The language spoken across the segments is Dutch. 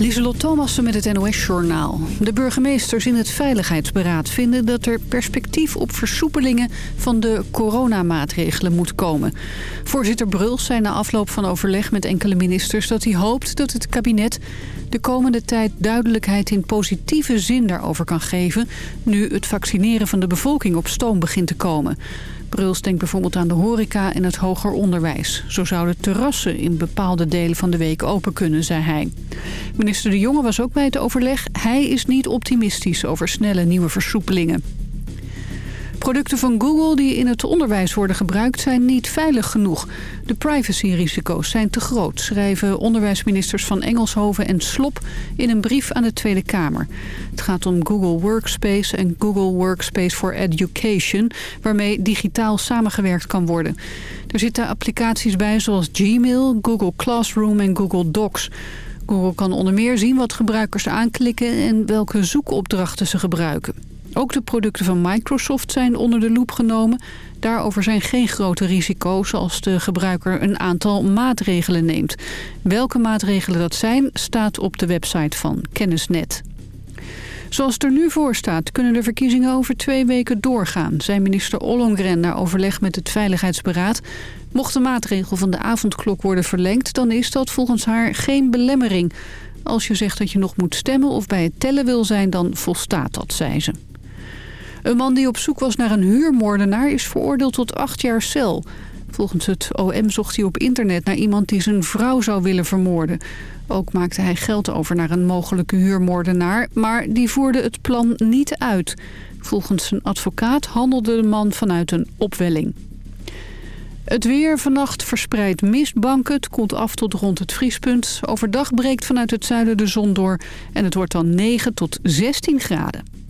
Lieselot Thomassen met het NOS-journaal. De burgemeesters in het Veiligheidsberaad vinden dat er perspectief op versoepelingen van de coronamaatregelen moet komen. Voorzitter Bruls zei na afloop van overleg met enkele ministers dat hij hoopt dat het kabinet de komende tijd duidelijkheid in positieve zin daarover kan geven... nu het vaccineren van de bevolking op stoom begint te komen. Bruls denkt bijvoorbeeld aan de horeca en het hoger onderwijs. Zo zouden terrassen in bepaalde delen van de week open kunnen, zei hij. Minister De Jonge was ook bij het overleg. Hij is niet optimistisch over snelle nieuwe versoepelingen. Producten van Google die in het onderwijs worden gebruikt zijn niet veilig genoeg. De privacyrisico's zijn te groot, schrijven onderwijsministers van Engelshoven en Slop in een brief aan de Tweede Kamer. Het gaat om Google Workspace en Google Workspace for Education, waarmee digitaal samengewerkt kan worden. Er zitten applicaties bij zoals Gmail, Google Classroom en Google Docs. Google kan onder meer zien wat gebruikers aanklikken en welke zoekopdrachten ze gebruiken. Ook de producten van Microsoft zijn onder de loep genomen. Daarover zijn geen grote risico's als de gebruiker een aantal maatregelen neemt. Welke maatregelen dat zijn, staat op de website van Kennisnet. Zoals het er nu voor staat, kunnen de verkiezingen over twee weken doorgaan... zei minister Ollongren na overleg met het Veiligheidsberaad. Mocht de maatregel van de avondklok worden verlengd... dan is dat volgens haar geen belemmering. Als je zegt dat je nog moet stemmen of bij het tellen wil zijn... dan volstaat dat, zei ze. Een man die op zoek was naar een huurmoordenaar is veroordeeld tot acht jaar cel. Volgens het OM zocht hij op internet naar iemand die zijn vrouw zou willen vermoorden. Ook maakte hij geld over naar een mogelijke huurmoordenaar, maar die voerde het plan niet uit. Volgens zijn advocaat handelde de man vanuit een opwelling. Het weer vannacht verspreidt mistbanken. Het koelt af tot rond het vriespunt. Overdag breekt vanuit het zuiden de zon door. En het wordt dan 9 tot 16 graden.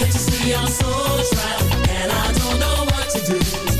I get to see I'm so trapped, and I don't know what to do.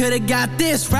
We could've got this right.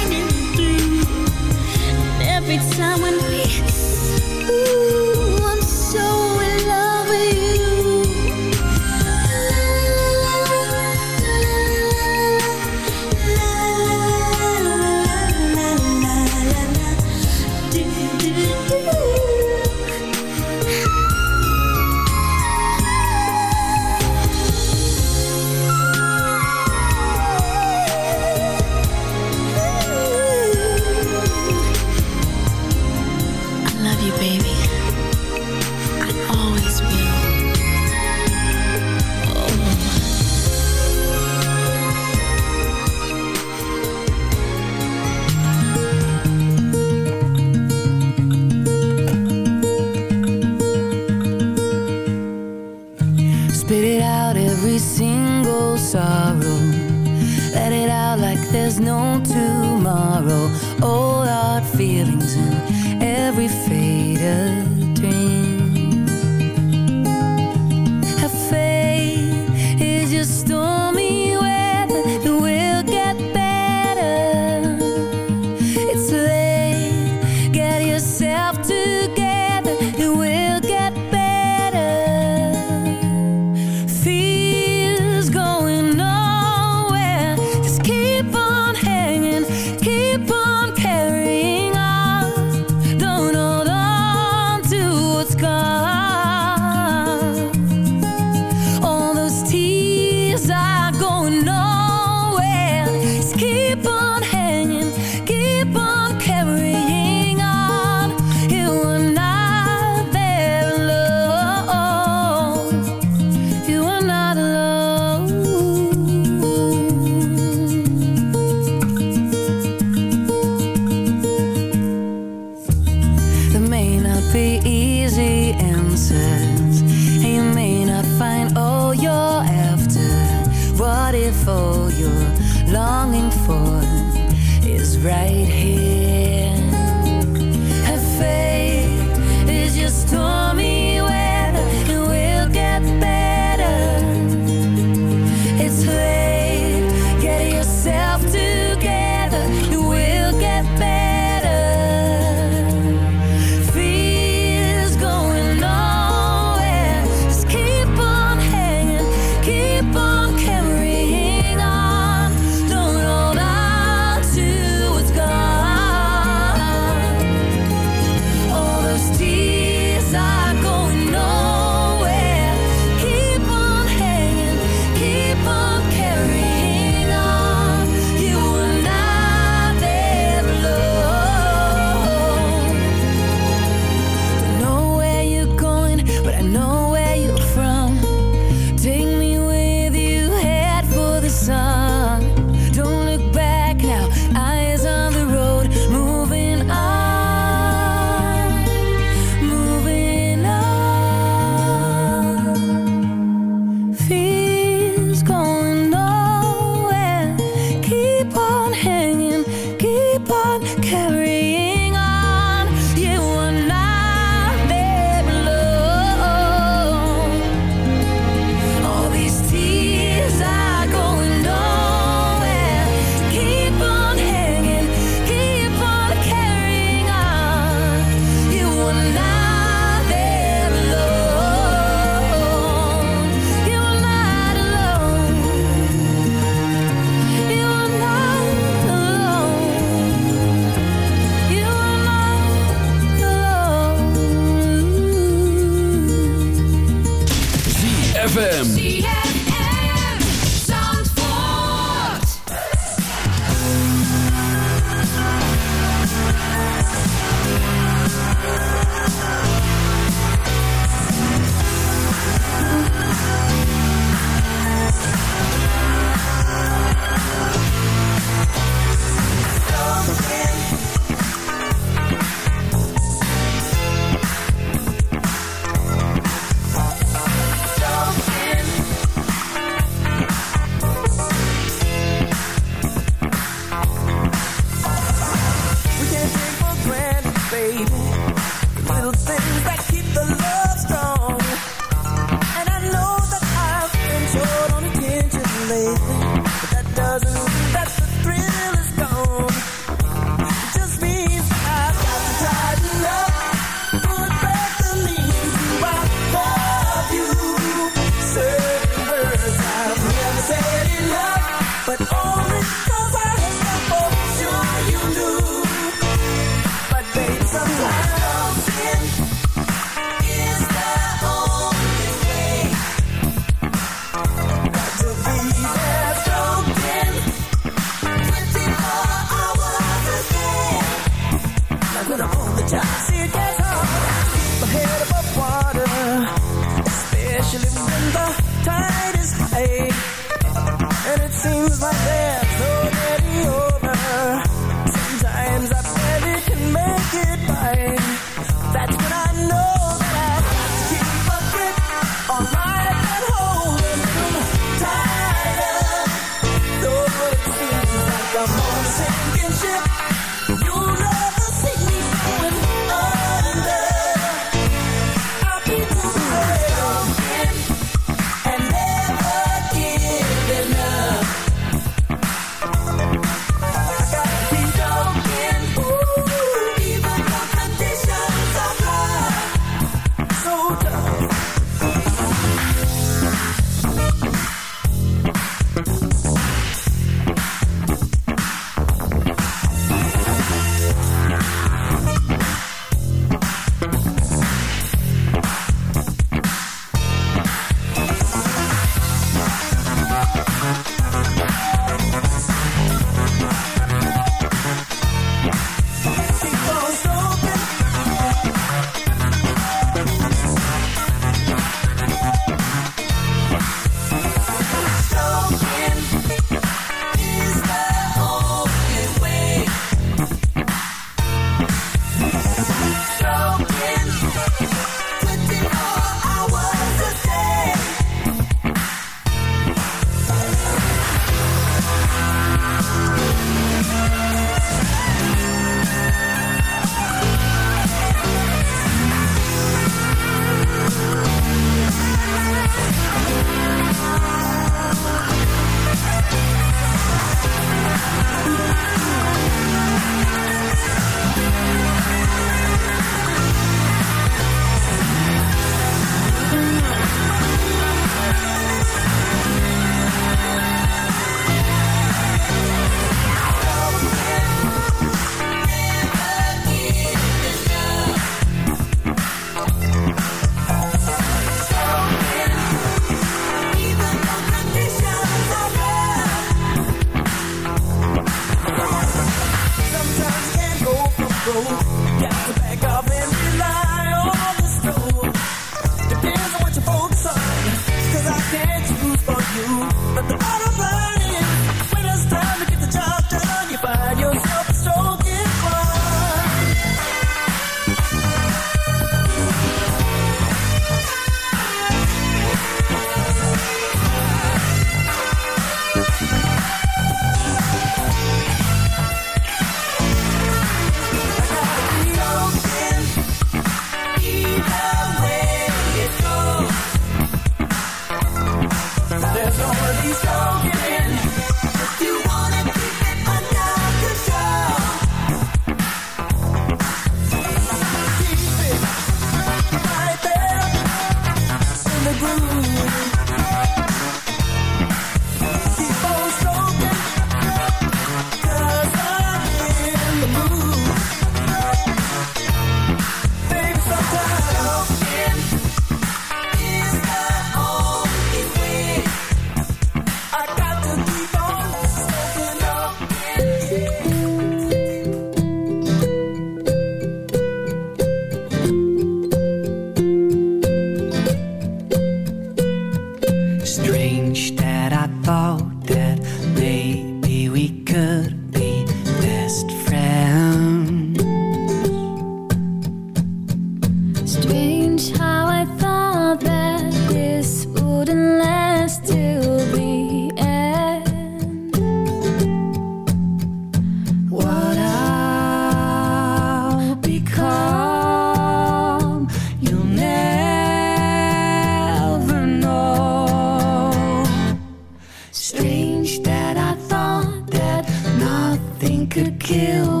kill.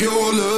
your love